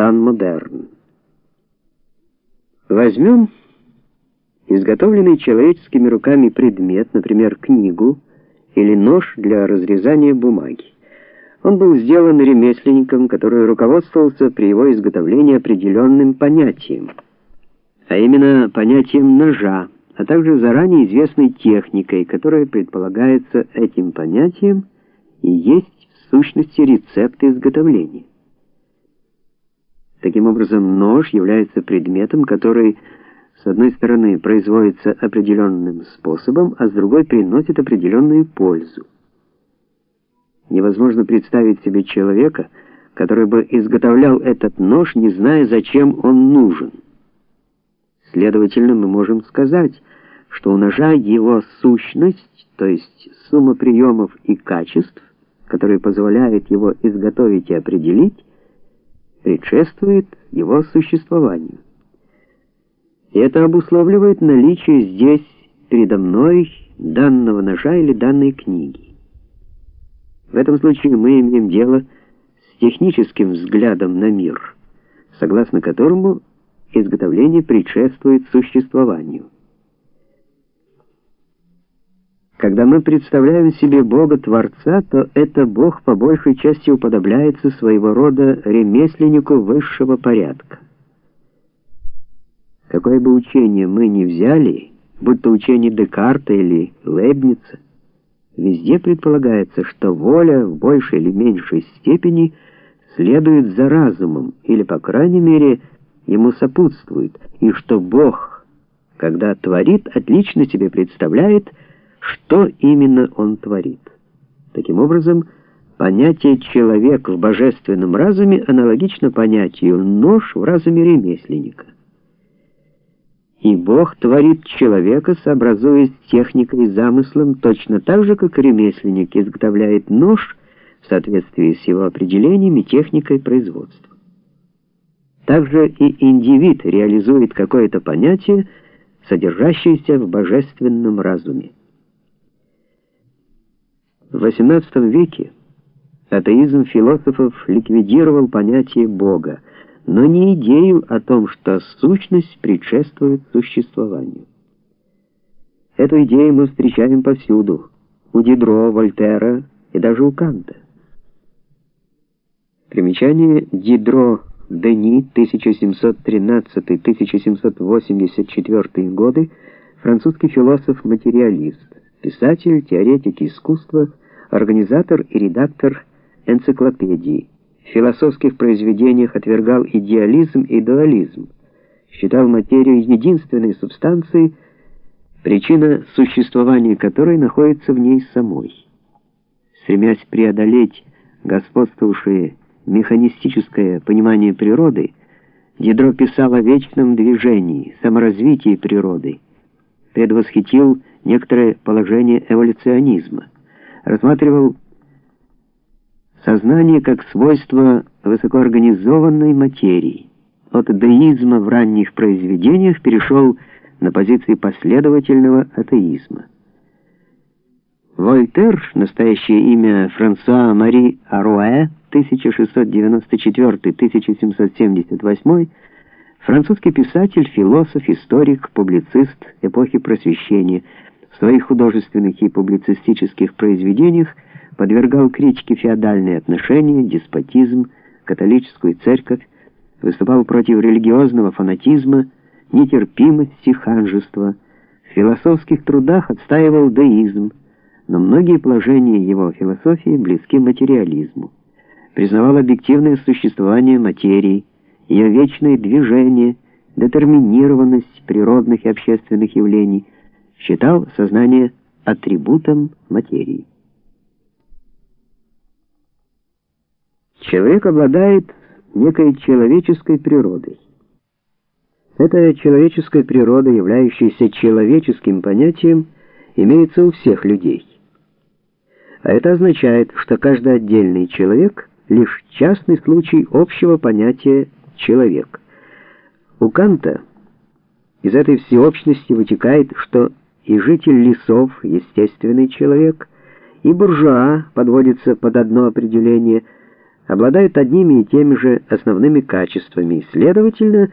«Тан модерн». Возьмем изготовленный человеческими руками предмет, например, книгу или нож для разрезания бумаги. Он был сделан ремесленником, который руководствовался при его изготовлении определенным понятием, а именно понятием ножа, а также заранее известной техникой, которая предполагается этим понятием и есть в сущности рецепт изготовления. Таким образом, нож является предметом, который с одной стороны производится определенным способом, а с другой приносит определенную пользу. Невозможно представить себе человека, который бы изготовлял этот нож, не зная, зачем он нужен. Следовательно, мы можем сказать, что у ножа его сущность, то есть сумма приемов и качеств, которые позволяют его изготовить и определить, предшествует его существованию. И это обусловливает наличие здесь передо мной данного ножа или данной книги. В этом случае мы имеем дело с техническим взглядом на мир, согласно которому изготовление предшествует существованию. Когда мы представляем себе Бога-творца, то это Бог по большей части уподобляется своего рода ремесленнику высшего порядка. Какое бы учение мы ни взяли, будь то учение Декарта или Лейбница, везде предполагается, что воля в большей или меньшей степени следует за разумом, или, по крайней мере, ему сопутствует, и что Бог, когда творит, отлично себе представляет, что именно он творит. Таким образом, понятие «человек» в божественном разуме аналогично понятию «нож» в разуме ремесленника. И Бог творит человека, сообразуясь техникой и замыслом, точно так же, как ремесленник изготовляет нож в соответствии с его определениями техникой производства. Также и индивид реализует какое-то понятие, содержащееся в божественном разуме. В XVIII веке атеизм философов ликвидировал понятие Бога, но не идею о том, что сущность предшествует существованию. Эту идею мы встречаем повсюду, у Дидро, Вольтера и даже у Канта. Примечание Дидро Дени 1713-1784 годы, французский философ-материалист, писатель, теоретик искусства, организатор и редактор энциклопедии. В философских произведениях отвергал идеализм и дуализм, считал материю единственной субстанцией, причина существования которой находится в ней самой. Стремясь преодолеть господствовавшее механистическое понимание природы, Дидро писал о вечном движении, саморазвитии природы, предвосхитил некоторое положение эволюционизма рассматривал сознание как свойство высокоорганизованной материи. От деизма в ранних произведениях перешел на позиции последовательного атеизма. Вольтер, настоящее имя Франсуа Мари Аруэ, 1694-1778, французский писатель, философ, историк, публицист эпохи Просвещения, в своих художественных и публицистических произведениях подвергал критике феодальные отношения, деспотизм, католическую церковь, выступал против религиозного фанатизма, нетерпимости, ханжества. В философских трудах отстаивал деизм, но многие положения его философии близки материализму. Признавал объективное существование материи, ее вечное движение, детерминированность природных и общественных явлений – считал сознание атрибутом материи. Человек обладает некой человеческой природой. Эта человеческая природа, являющаяся человеческим понятием, имеется у всех людей. А это означает, что каждый отдельный человек — лишь частный случай общего понятия «человек». У Канта из этой всеобщности вытекает, что и житель лесов, естественный человек, и буржуа подводится под одно определение, обладают одними и теми же основными качествами, следовательно,